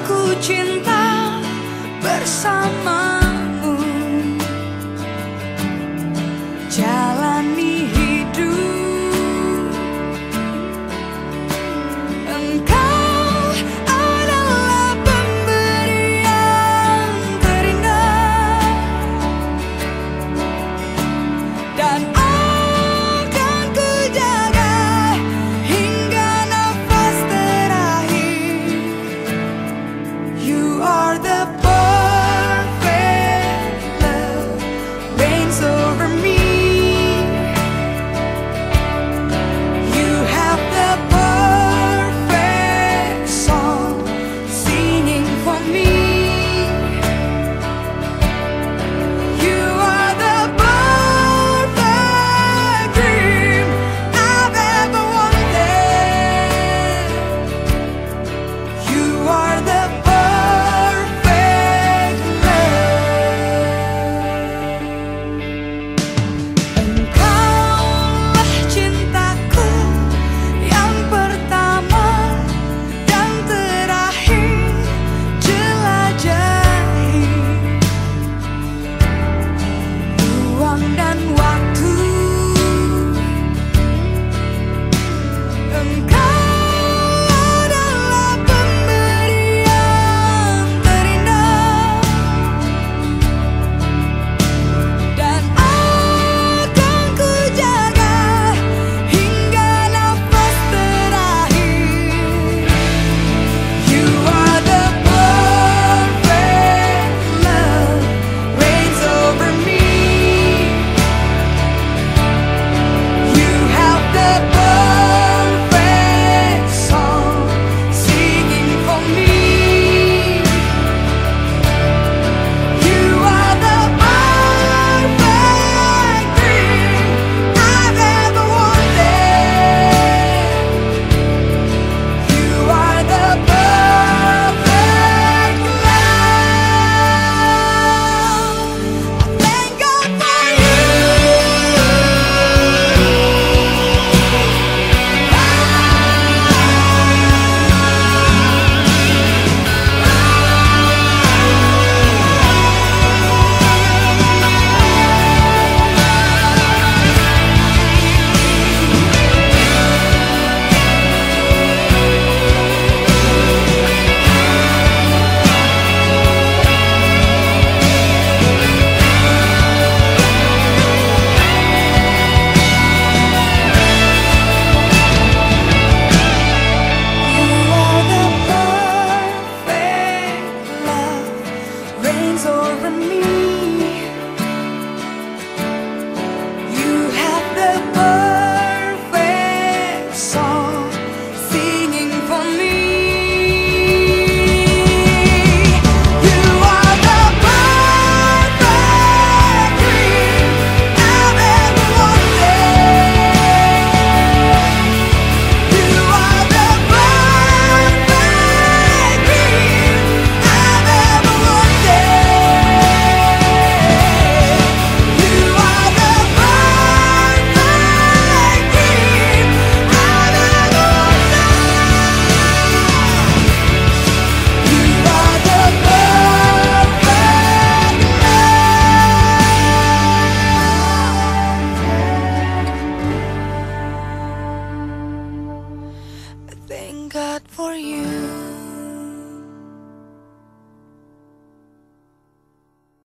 ku cinta bersama. worry me. got for you.